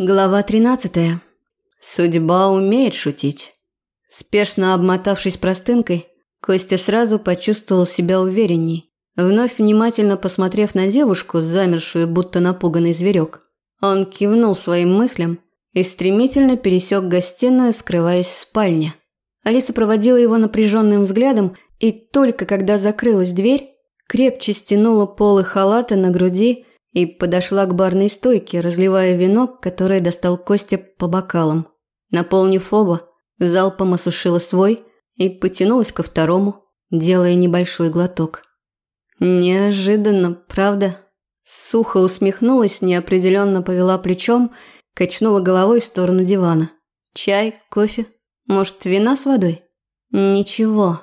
Глава 13. Судьба умеет шутить. Спешно обмотавшись простынкой, Костя сразу почувствовал себя уверенней. Вновь внимательно посмотрев на девушку, замершую будто напуганный зверек, он кивнул своим мыслям и стремительно пересек гостиную, скрываясь в спальне. Алиса проводила его напряженным взглядом, и только когда закрылась дверь, крепче стянула полы халата на груди и подошла к барной стойке, разливая вино, которое достал Костя по бокалам. Наполнив оба, залпом осушила свой и потянулась ко второму, делая небольшой глоток. Неожиданно, правда? Сухо усмехнулась, неопределенно повела плечом, качнула головой в сторону дивана. Чай, кофе, может, вина с водой? Ничего.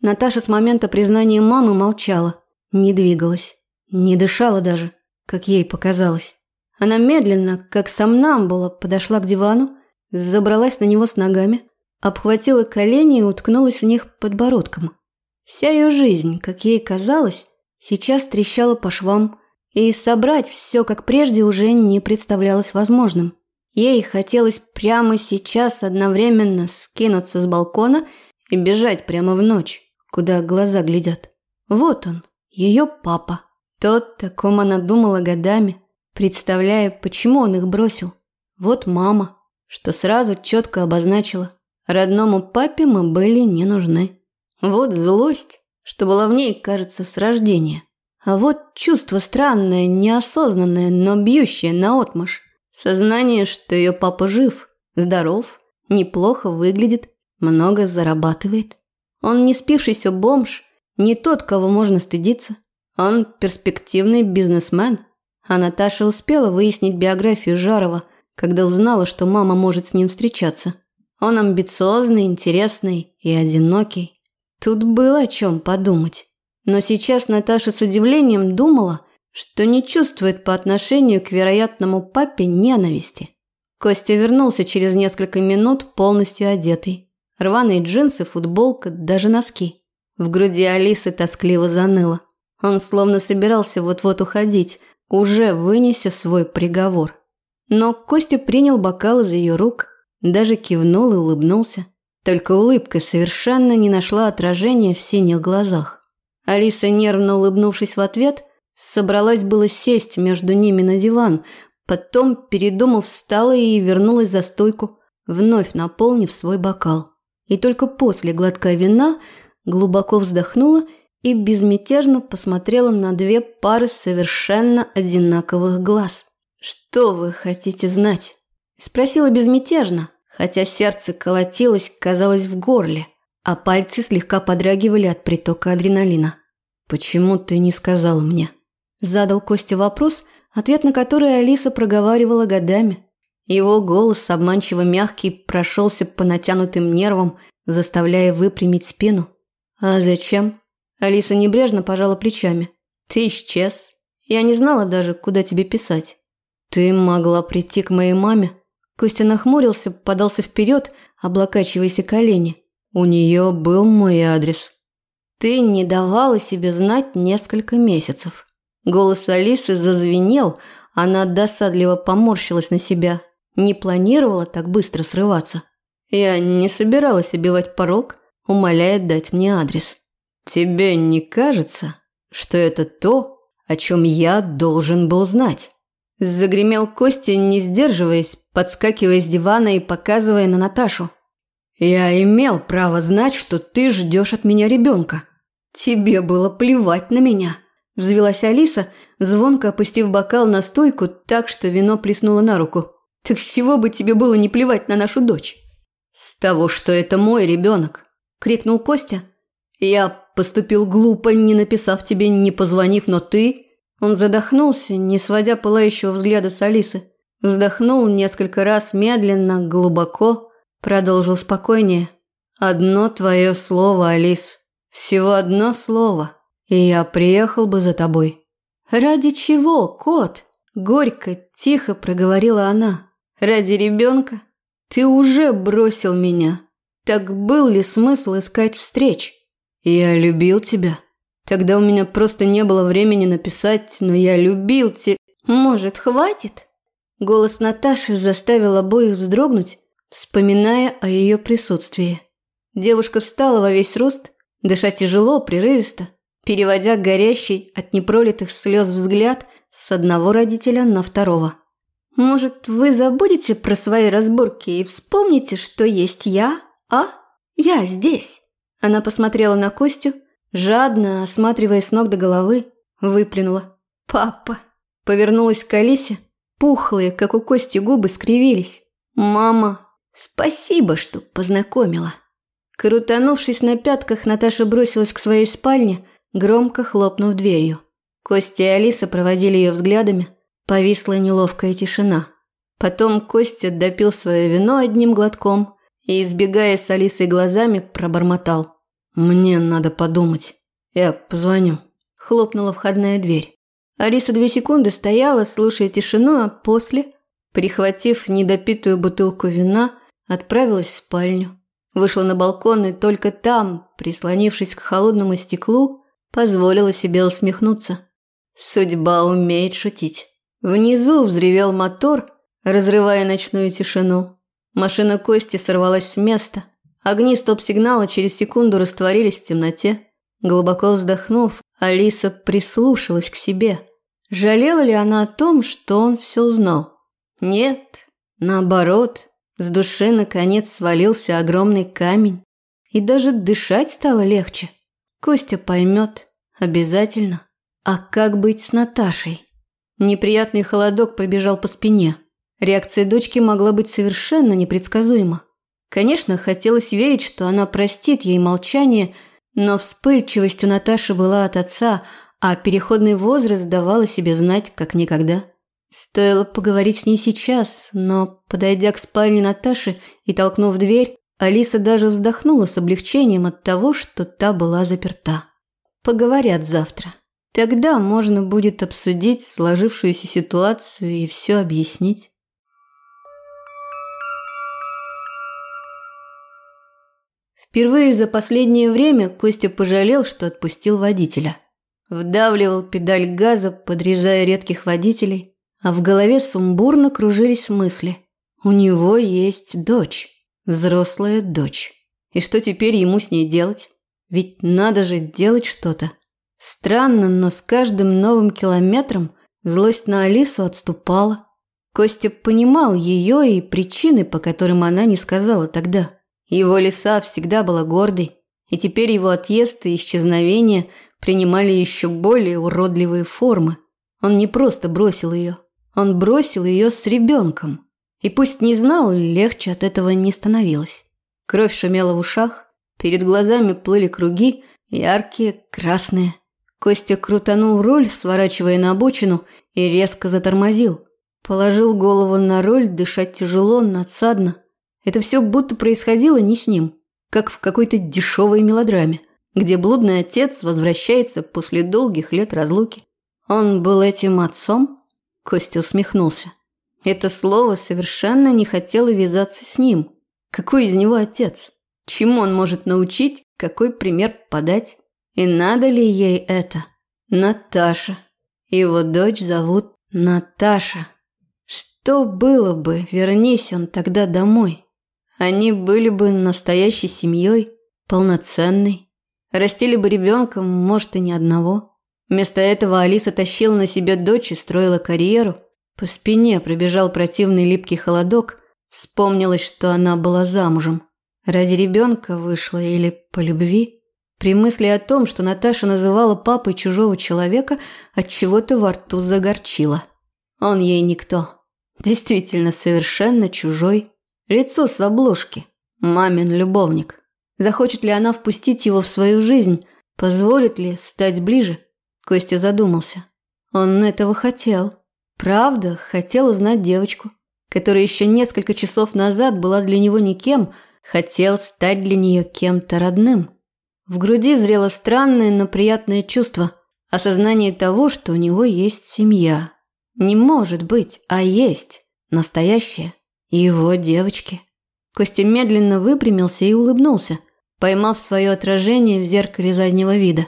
Наташа с момента признания мамы молчала, не двигалась, не дышала даже как ей показалось. Она медленно, как сомнамбула, подошла к дивану, забралась на него с ногами, обхватила колени и уткнулась в них подбородком. Вся ее жизнь, как ей казалось, сейчас трещала по швам, и собрать все как прежде уже не представлялось возможным. Ей хотелось прямо сейчас одновременно скинуться с балкона и бежать прямо в ночь, куда глаза глядят. Вот он, ее папа. Тот, о ком она думала годами, представляя, почему он их бросил. Вот мама, что сразу четко обозначила. Родному папе мы были не нужны. Вот злость, что была в ней, кажется, с рождения. А вот чувство странное, неосознанное, но бьющее наотмашь. Сознание, что ее папа жив, здоров, неплохо выглядит, много зарабатывает. Он не спившийся бомж, не тот, кого можно стыдиться. Он перспективный бизнесмен. А Наташа успела выяснить биографию Жарова, когда узнала, что мама может с ним встречаться. Он амбициозный, интересный и одинокий. Тут было о чем подумать. Но сейчас Наташа с удивлением думала, что не чувствует по отношению к вероятному папе ненависти. Костя вернулся через несколько минут полностью одетый. Рваные джинсы, футболка, даже носки. В груди Алисы тоскливо заныло. Он словно собирался вот-вот уходить, уже вынеся свой приговор. Но Костя принял бокал из ее рук, даже кивнул и улыбнулся. Только улыбка совершенно не нашла отражения в синих глазах. Алиса, нервно улыбнувшись в ответ, собралась было сесть между ними на диван, потом, передумав, встала и вернулась за стойку, вновь наполнив свой бокал. И только после глотка вина глубоко вздохнула и безмятежно посмотрела на две пары совершенно одинаковых глаз. «Что вы хотите знать?» Спросила безмятежно, хотя сердце колотилось, казалось, в горле, а пальцы слегка подрагивали от притока адреналина. «Почему ты не сказала мне?» Задал Костя вопрос, ответ на который Алиса проговаривала годами. Его голос, обманчиво мягкий, прошелся по натянутым нервам, заставляя выпрямить спину. «А зачем?» Алиса небрежно пожала плечами. «Ты исчез. Я не знала даже, куда тебе писать». «Ты могла прийти к моей маме?» Костя нахмурился, подался вперед, облокачиваясь колени. «У нее был мой адрес». «Ты не давала себе знать несколько месяцев». Голос Алисы зазвенел, она досадливо поморщилась на себя. Не планировала так быстро срываться. Я не собиралась обивать порог, умоляя дать мне адрес. «Тебе не кажется, что это то, о чем я должен был знать?» Загремел Костя, не сдерживаясь, подскакивая с дивана и показывая на Наташу. «Я имел право знать, что ты ждешь от меня ребенка. Тебе было плевать на меня», – взвелась Алиса, звонко опустив бокал на стойку так, что вино плеснуло на руку. «Так с чего бы тебе было не плевать на нашу дочь?» «С того, что это мой ребенок», – крикнул Костя. «Я Поступил глупо, не написав тебе, не позвонив, но ты...» Он задохнулся, не сводя пылающего взгляда с Алисы. Вздохнул несколько раз медленно, глубоко, продолжил спокойнее. «Одно твое слово, Алис. Всего одно слово, и я приехал бы за тобой». «Ради чего, кот?» Горько, тихо проговорила она. «Ради ребенка? Ты уже бросил меня. Так был ли смысл искать встреч?» «Я любил тебя. Тогда у меня просто не было времени написать, но я любил тебя. Может, хватит?» Голос Наташи заставил обоих вздрогнуть, вспоминая о ее присутствии. Девушка встала во весь рост, дыша тяжело, прерывисто, переводя горящий от непролитых слез взгляд с одного родителя на второго. «Может, вы забудете про свои разборки и вспомните, что есть я, а? Я здесь!» Она посмотрела на Костю, жадно осматривая с ног до головы, выплюнула. «Папа!» Повернулась к Алисе, пухлые, как у Кости губы, скривились. «Мама, спасибо, что познакомила!» Крутанувшись на пятках, Наташа бросилась к своей спальне, громко хлопнув дверью. Костя и Алиса проводили ее взглядами. Повисла неловкая тишина. Потом Костя допил свое вино одним глотком и, избегая с Алисой глазами, пробормотал. «Мне надо подумать. Я позвоню». Хлопнула входная дверь. Алиса две секунды стояла, слушая тишину, а после, прихватив недопитую бутылку вина, отправилась в спальню. Вышла на балкон и только там, прислонившись к холодному стеклу, позволила себе усмехнуться. Судьба умеет шутить. Внизу взревел мотор, разрывая ночную тишину. Машина Кости сорвалась с места. Огни стоп-сигнала через секунду растворились в темноте. Глубоко вздохнув, Алиса прислушалась к себе. Жалела ли она о том, что он все узнал? Нет, наоборот, с души наконец свалился огромный камень. И даже дышать стало легче. Костя поймет. Обязательно. А как быть с Наташей? Неприятный холодок пробежал по спине. Реакция дочки могла быть совершенно непредсказуема. Конечно, хотелось верить, что она простит ей молчание, но вспыльчивость у Наташи была от отца, а переходный возраст давал о себе знать как никогда. Стоило поговорить с ней сейчас, но, подойдя к спальне Наташи и толкнув дверь, Алиса даже вздохнула с облегчением от того, что та была заперта. Поговорят завтра. Тогда можно будет обсудить сложившуюся ситуацию и все объяснить. Впервые за последнее время Костя пожалел, что отпустил водителя. Вдавливал педаль газа, подрезая редких водителей, а в голове сумбурно кружились мысли. У него есть дочь, взрослая дочь. И что теперь ему с ней делать? Ведь надо же делать что-то. Странно, но с каждым новым километром злость на Алису отступала. Костя понимал ее и причины, по которым она не сказала тогда. Его лиса всегда была гордой, и теперь его отъезд и исчезновение принимали еще более уродливые формы. Он не просто бросил ее, он бросил ее с ребенком. И пусть не знал, легче от этого не становилось. Кровь шумела в ушах, перед глазами плыли круги, яркие, красные. Костя крутанул руль, сворачивая на обочину, и резко затормозил. Положил голову на руль, дышать тяжело, надсадно. Это все будто происходило не с ним, как в какой-то дешевой мелодраме, где блудный отец возвращается после долгих лет разлуки. Он был этим отцом? Костя усмехнулся. Это слово совершенно не хотело вязаться с ним. Какой из него отец? Чему он может научить, какой пример подать? И надо ли ей это? Наташа. Его дочь зовут Наташа. Что было бы, вернись он тогда домой? Они были бы настоящей семьей, полноценной. Растили бы ребенка, может, и не одного. Вместо этого Алиса тащила на себе дочь и строила карьеру. По спине пробежал противный липкий холодок. Вспомнилось, что она была замужем. Ради ребенка вышла или по любви? При мысли о том, что Наташа называла папой чужого человека, от чего-то во рту загорчила. Он ей никто. Действительно, совершенно чужой. Лицо с обложки. Мамин любовник. Захочет ли она впустить его в свою жизнь? Позволит ли стать ближе? Костя задумался. Он этого хотел. Правда, хотел узнать девочку, которая еще несколько часов назад была для него никем, хотел стать для нее кем-то родным. В груди зрело странное, но приятное чувство. Осознание того, что у него есть семья. Не может быть, а есть. Настоящая. Его девочки. Костя медленно выпрямился и улыбнулся, поймав свое отражение в зеркале заднего вида.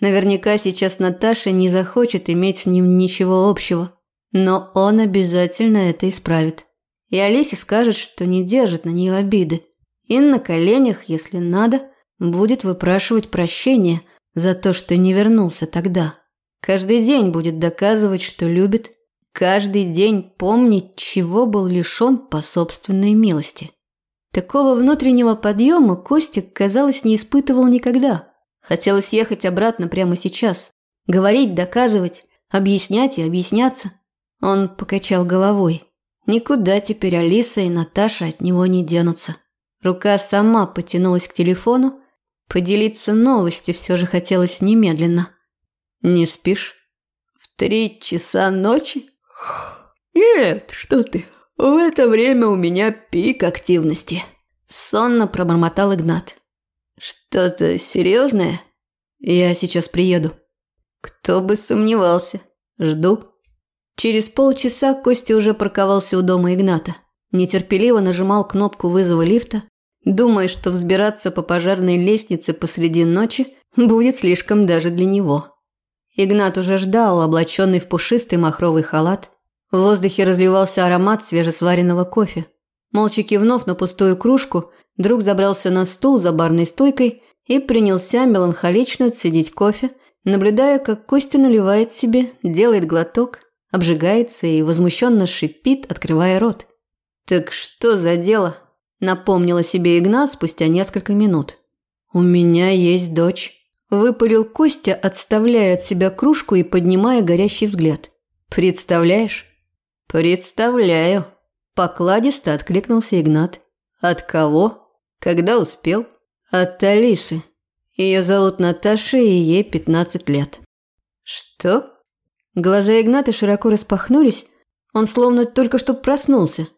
Наверняка сейчас Наташа не захочет иметь с ним ничего общего. Но он обязательно это исправит. И Олесе скажет, что не держит на нее обиды. И на коленях, если надо, будет выпрашивать прощения за то, что не вернулся тогда. Каждый день будет доказывать, что любит. Каждый день помнить, чего был лишен по собственной милости. Такого внутреннего подъема Костик, казалось, не испытывал никогда. Хотелось ехать обратно прямо сейчас. Говорить, доказывать, объяснять и объясняться. Он покачал головой. Никуда теперь Алиса и Наташа от него не денутся. Рука сама потянулась к телефону. Поделиться новостью все же хотелось немедленно. «Не спишь?» «В три часа ночи?» «Нет, что ты. В это время у меня пик активности». Сонно пробормотал Игнат. «Что-то серьезное?» «Я сейчас приеду». «Кто бы сомневался. Жду». Через полчаса Костя уже парковался у дома Игната. Нетерпеливо нажимал кнопку вызова лифта, думая, что взбираться по пожарной лестнице посреди ночи будет слишком даже для него. Игнат уже ждал, облаченный в пушистый махровый халат. В воздухе разливался аромат свежесваренного кофе. Молча кивнув на пустую кружку, друг забрался на стул за барной стойкой и принялся меланхолично цедить кофе, наблюдая, как Костя наливает себе, делает глоток, обжигается и возмущенно шипит, открывая рот. «Так что за дело?» – напомнила себе Игнат спустя несколько минут. «У меня есть дочь», – выпалил Костя, отставляя от себя кружку и поднимая горящий взгляд. «Представляешь?» «Представляю», – покладисто откликнулся Игнат. «От кого? Когда успел?» «От Алисы. Ее зовут Наташа, и ей 15 лет». «Что?» Глаза Игната широко распахнулись, он словно только что проснулся.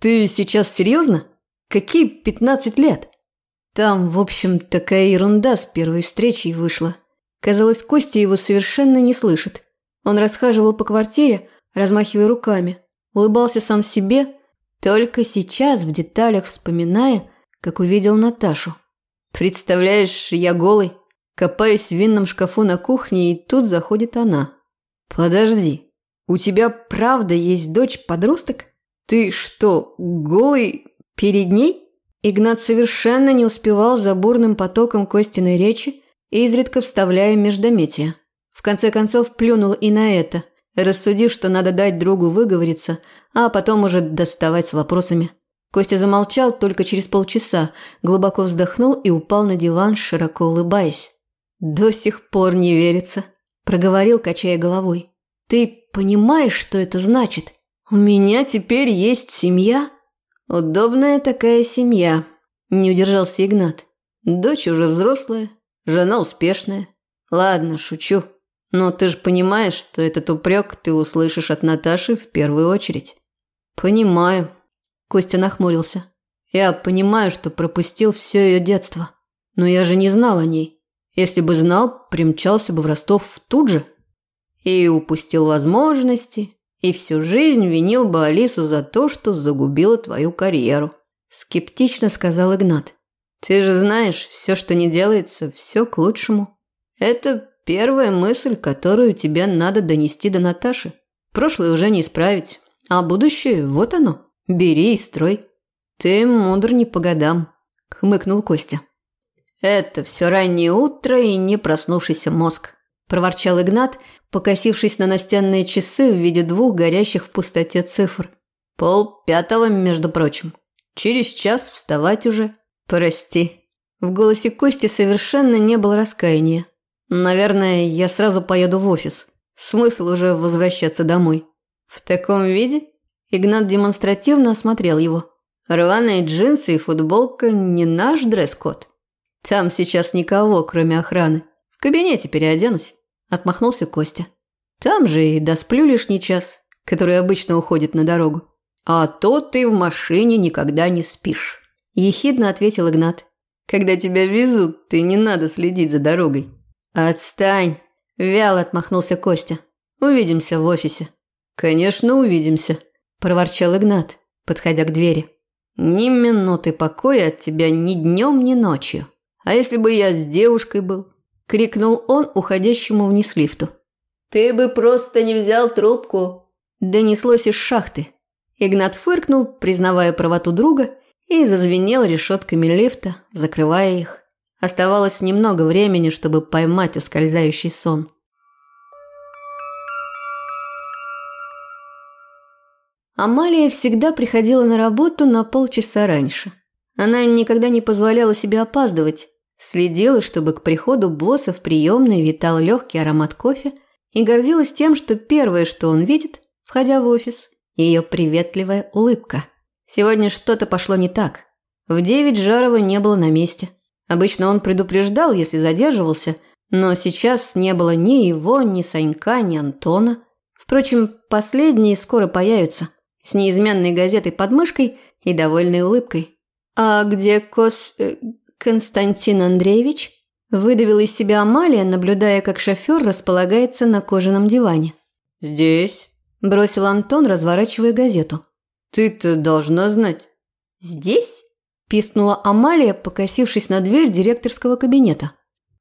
«Ты сейчас серьезно? Какие 15 лет?» Там, в общем, такая ерунда с первой встречей вышла. Казалось, Костя его совершенно не слышит. Он расхаживал по квартире, размахивая руками, улыбался сам себе, только сейчас в деталях вспоминая, как увидел Наташу. «Представляешь, я голый, копаюсь в винном шкафу на кухне, и тут заходит она». «Подожди, у тебя правда есть дочь-подросток? Ты что, голый перед ней?» Игнат совершенно не успевал за бурным потоком Костиной речи, изредка вставляя междометия. В конце концов плюнул и на это, рассудив, что надо дать другу выговориться, а потом уже доставать с вопросами. Костя замолчал только через полчаса, глубоко вздохнул и упал на диван, широко улыбаясь. «До сих пор не верится», проговорил, качая головой. Ты понимаешь, что это значит? У меня теперь есть семья. Удобная такая семья. Не удержался Игнат. Дочь уже взрослая, жена успешная. Ладно, шучу. Но ты же понимаешь, что этот упрек ты услышишь от Наташи в первую очередь. Понимаю. Костя нахмурился. Я понимаю, что пропустил все ее детство. Но я же не знал о ней. Если бы знал, примчался бы в Ростов тут же. И упустил возможности, и всю жизнь винил бы Алису за то, что загубила твою карьеру. Скептично сказал Игнат. Ты же знаешь, все, что не делается, все к лучшему. Это первая мысль, которую тебе надо донести до Наташи. Прошлое уже не исправить, а будущее вот оно. Бери и строй. Ты мудр не по годам, хмыкнул Костя. «Это все раннее утро и не проснувшийся мозг», – проворчал Игнат, покосившись на настенные часы в виде двух горящих в пустоте цифр. «Пол пятого, между прочим. Через час вставать уже. Прости». В голосе Кости совершенно не было раскаяния. «Наверное, я сразу поеду в офис. Смысл уже возвращаться домой». «В таком виде?» Игнат демонстративно осмотрел его. «Рваные джинсы и футболка – не наш дресс-код». Там сейчас никого, кроме охраны. В кабинете переоденусь. Отмахнулся Костя. Там же и досплю лишний час, который обычно уходит на дорогу. А то ты в машине никогда не спишь. Ехидно ответил Игнат. Когда тебя везут, ты не надо следить за дорогой. Отстань. Вяло отмахнулся Костя. Увидимся в офисе. Конечно, увидимся. Проворчал Игнат, подходя к двери. Ни минуты покоя от тебя ни днем, ни ночью. А если бы я с девушкой был?» – крикнул он уходящему вниз лифту. «Ты бы просто не взял трубку!» донеслось из шахты. Игнат фыркнул, признавая правоту друга, и зазвенел решетками лифта, закрывая их. Оставалось немного времени, чтобы поймать ускользающий сон. Амалия всегда приходила на работу на полчаса раньше. Она никогда не позволяла себе опаздывать, следила, чтобы к приходу босса в приемной витал легкий аромат кофе и гордилась тем, что первое, что он видит, входя в офис, ее приветливая улыбка. Сегодня что-то пошло не так. В девять Жарова не было на месте. Обычно он предупреждал, если задерживался, но сейчас не было ни его, ни Санька, ни Антона. Впрочем, последний скоро появится, с неизменной газетой под мышкой и довольной улыбкой. «А где Кос... Константин Андреевич?» Выдавила из себя Амалия, наблюдая, как шофер располагается на кожаном диване. «Здесь», – бросил Антон, разворачивая газету. «Ты-то должна знать». «Здесь?» – пискнула Амалия, покосившись на дверь директорского кабинета.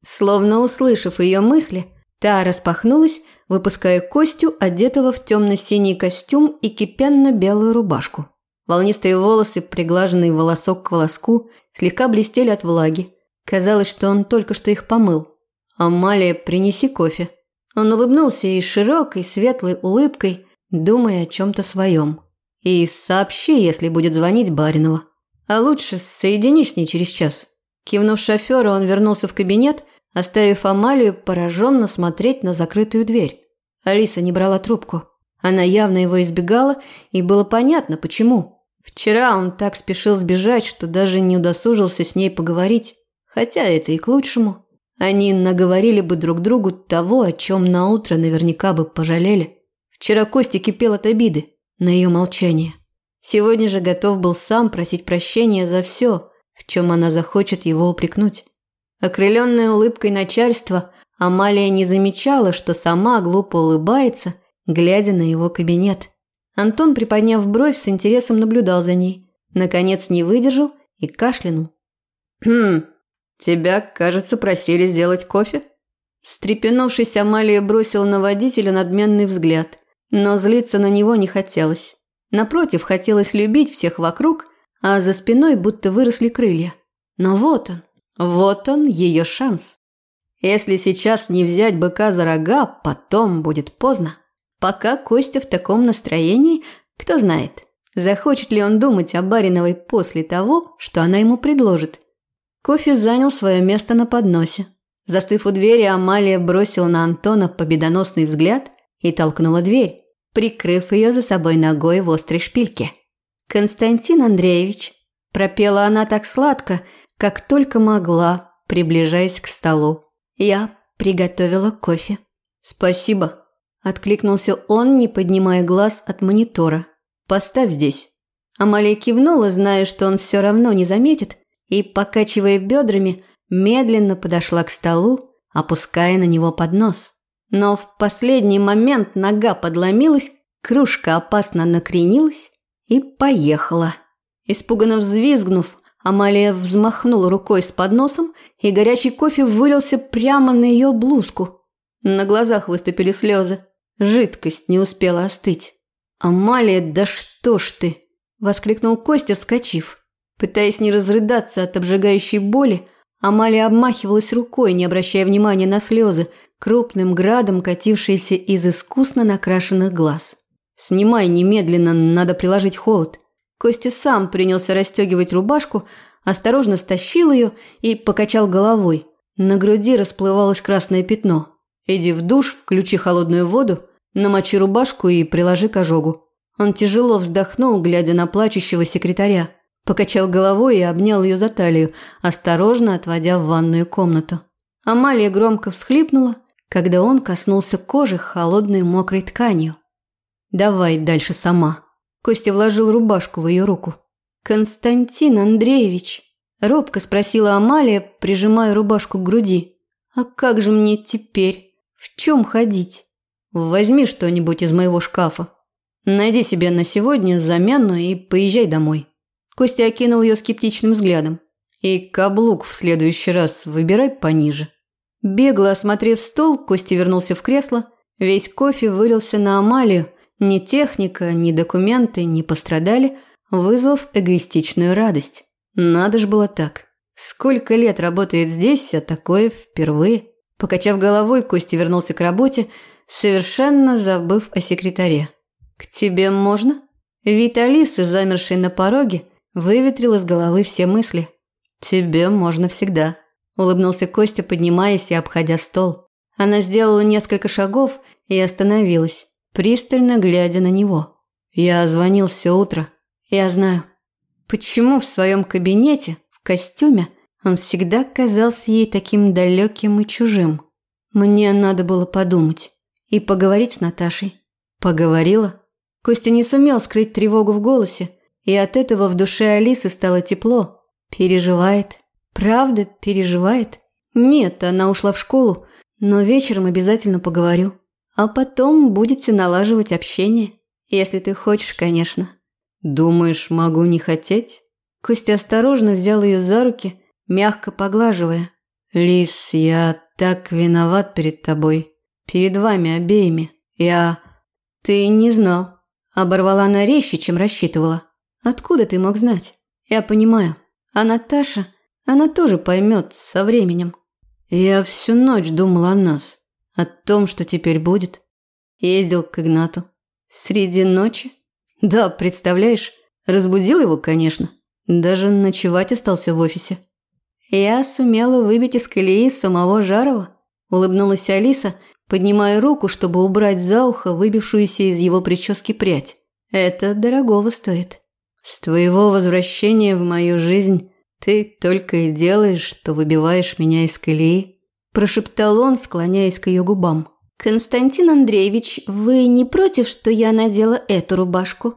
Словно услышав ее мысли, та распахнулась, выпуская Костю, одетого в темно-синий костюм и кипенно-белую рубашку. Волнистые волосы, приглаженный волосок к волоску, слегка блестели от влаги. Казалось, что он только что их помыл. «Амалия, принеси кофе». Он улыбнулся и широкой, светлой улыбкой, думая о чем-то своем. «И сообщи, если будет звонить Баринова. А лучше соедини с ней через час». Кивнув шоферу, он вернулся в кабинет, оставив Амалию пораженно смотреть на закрытую дверь. Алиса не брала трубку. Она явно его избегала, и было понятно, почему. Вчера он так спешил сбежать, что даже не удосужился с ней поговорить. Хотя это и к лучшему. Они наговорили бы друг другу того, о чем на утро наверняка бы пожалели. Вчера Костя кипел от обиды на ее молчание. Сегодня же готов был сам просить прощения за все, в чем она захочет его упрекнуть. Окрыленная улыбкой начальства, Амалия не замечала, что сама глупо улыбается, глядя на его кабинет. Антон, приподняв бровь, с интересом наблюдал за ней. Наконец не выдержал и кашлянул. «Хм, тебя, кажется, просили сделать кофе?» Стрепенувшись, Амалия бросила на водителя надменный взгляд, но злиться на него не хотелось. Напротив, хотелось любить всех вокруг, а за спиной будто выросли крылья. Но вот он, вот он, ее шанс. Если сейчас не взять быка за рога, потом будет поздно. Пока Костя в таком настроении, кто знает, захочет ли он думать о Бариновой после того, что она ему предложит. Кофе занял свое место на подносе. Застыв у двери, Амалия бросила на Антона победоносный взгляд и толкнула дверь, прикрыв ее за собой ногой в острой шпильке. «Константин Андреевич», – пропела она так сладко, как только могла, приближаясь к столу. «Я приготовила кофе». «Спасибо», Откликнулся он, не поднимая глаз от монитора. «Поставь здесь». Амалия кивнула, зная, что он все равно не заметит, и, покачивая бедрами, медленно подошла к столу, опуская на него поднос. Но в последний момент нога подломилась, кружка опасно накренилась и поехала. Испуганно взвизгнув, Амалия взмахнула рукой с подносом, и горячий кофе вылился прямо на ее блузку. На глазах выступили слезы. Жидкость не успела остыть. «Амалия, да что ж ты!» – воскликнул Костя, вскочив. Пытаясь не разрыдаться от обжигающей боли, Амалия обмахивалась рукой, не обращая внимания на слезы, крупным градом катившиеся из искусно накрашенных глаз. «Снимай немедленно, надо приложить холод». Костя сам принялся расстегивать рубашку, осторожно стащил ее и покачал головой. На груди расплывалось красное пятно. «Иди в душ, включи холодную воду, намочи рубашку и приложи к ожогу». Он тяжело вздохнул, глядя на плачущего секретаря. Покачал головой и обнял ее за талию, осторожно отводя в ванную комнату. Амалия громко всхлипнула, когда он коснулся кожи холодной мокрой тканью. «Давай дальше сама». Костя вложил рубашку в ее руку. «Константин Андреевич», – робко спросила Амалия, прижимая рубашку к груди. «А как же мне теперь?» В чем ходить? Возьми что-нибудь из моего шкафа. Найди себе на сегодня замену и поезжай домой. Костя окинул ее скептичным взглядом. И каблук в следующий раз выбирай пониже. Бегло осмотрев стол, Костя вернулся в кресло. Весь кофе вылился на Амалию, Ни техника, ни документы не пострадали, вызвав эгоистичную радость. Надо ж было так. Сколько лет работает здесь, а такое впервые. Покачав головой, Костя вернулся к работе, совершенно забыв о секретаре. «К тебе можно?» Вид Алисы, замершей на пороге, выветрил из головы все мысли. «Тебе можно всегда», – улыбнулся Костя, поднимаясь и обходя стол. Она сделала несколько шагов и остановилась пристально глядя на него. Я звонил все утро. Я знаю, почему в своем кабинете, в костюме, он всегда казался ей таким далеким и чужим. Мне надо было подумать и поговорить с Наташей. Поговорила. Костя не сумел скрыть тревогу в голосе, и от этого в душе Алисы стало тепло. Переживает. Правда, переживает. Нет, она ушла в школу, но вечером обязательно поговорю. А потом будете налаживать общение. Если ты хочешь, конечно. Думаешь, могу не хотеть? Костя осторожно взял ее за руки, мягко поглаживая. Лис, я так виноват перед тобой. Перед вами обеими. Я... Ты не знал. Оборвала она резче, чем рассчитывала. Откуда ты мог знать? Я понимаю. А Наташа, она тоже поймет со временем. Я всю ночь думала о нас. О том, что теперь будет. Ездил к Игнату. Среди ночи? Да, представляешь, разбудил его, конечно. Даже ночевать остался в офисе. Я сумела выбить из колеи самого Жарова. Улыбнулась Алиса, поднимая руку, чтобы убрать за ухо выбившуюся из его прически прядь. Это дорогого стоит. С твоего возвращения в мою жизнь ты только и делаешь, что выбиваешь меня из колеи прошептал он, склоняясь к ее губам. «Константин Андреевич, вы не против, что я надела эту рубашку?»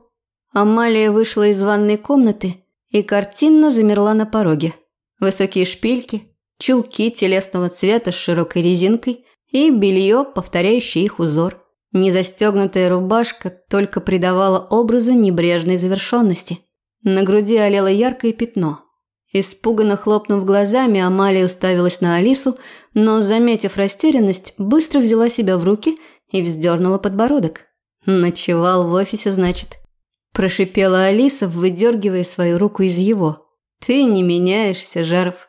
Амалия вышла из ванной комнаты и картинно замерла на пороге. Высокие шпильки, чулки телесного цвета с широкой резинкой и белье, повторяющее их узор. Незастегнутая рубашка только придавала образу небрежной завершенности. На груди олело яркое пятно – Испуганно хлопнув глазами, Амалия уставилась на Алису, но, заметив растерянность, быстро взяла себя в руки и вздернула подбородок. «Ночевал в офисе, значит?» Прошипела Алиса, выдергивая свою руку из его. «Ты не меняешься, Жаров».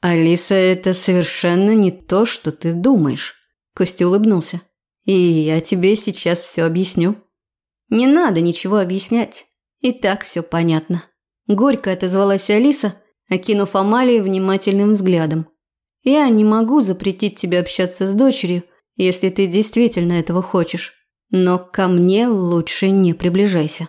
«Алиса, это совершенно не то, что ты думаешь», – Костя улыбнулся. «И я тебе сейчас все объясню». «Не надо ничего объяснять. И так все понятно». Горько отозвалась Алиса, окинув Амалию внимательным взглядом. «Я не могу запретить тебе общаться с дочерью, если ты действительно этого хочешь. Но ко мне лучше не приближайся».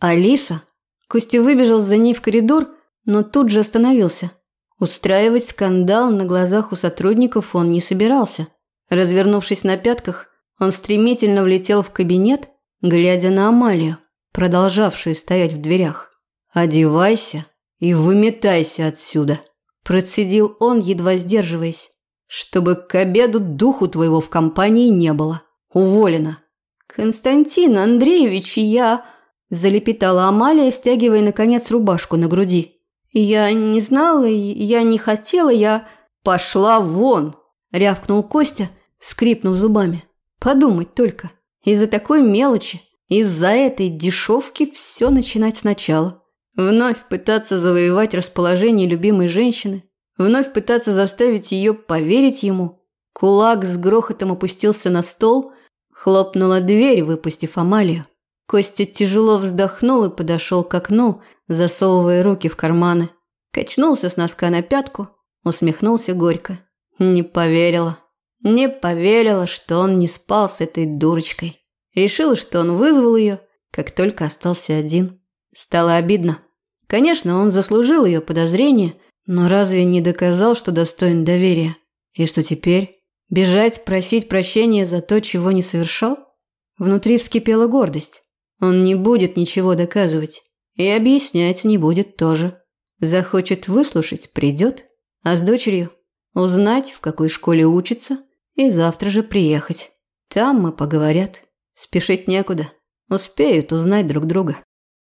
«Алиса?» Костя выбежал за ней в коридор, но тут же остановился. Устраивать скандал на глазах у сотрудников он не собирался. Развернувшись на пятках, он стремительно влетел в кабинет, глядя на Амалию, продолжавшую стоять в дверях. «Одевайся и выметайся отсюда», – процедил он, едва сдерживаясь, «чтобы к обеду духу твоего в компании не было. Уволена». «Константин Андреевич, я...» – залепетала Амалия, стягивая, наконец, рубашку на груди. «Я не знала, я не хотела, я...» «Пошла вон!» – рявкнул Костя, скрипнув зубами. «Подумать только, из-за такой мелочи, из-за этой дешевки все начинать сначала». Вновь пытаться завоевать расположение любимой женщины, вновь пытаться заставить ее поверить ему. Кулак с грохотом опустился на стол, хлопнула дверь, выпустив Амалию. Костя тяжело вздохнул и подошел к окну, засовывая руки в карманы. Качнулся с носка на пятку, усмехнулся горько. Не поверила. Не поверила, что он не спал с этой дурочкой. Решила, что он вызвал ее, как только остался один. Стало обидно. Конечно, он заслужил ее подозрение, но разве не доказал, что достоин доверия? И что теперь? Бежать, просить прощения за то, чего не совершал? Внутри вскипела гордость. Он не будет ничего доказывать. И объяснять не будет тоже. Захочет выслушать – придет. А с дочерью – узнать, в какой школе учится, и завтра же приехать. Там мы поговорят. Спешить некуда. Успеют узнать друг друга.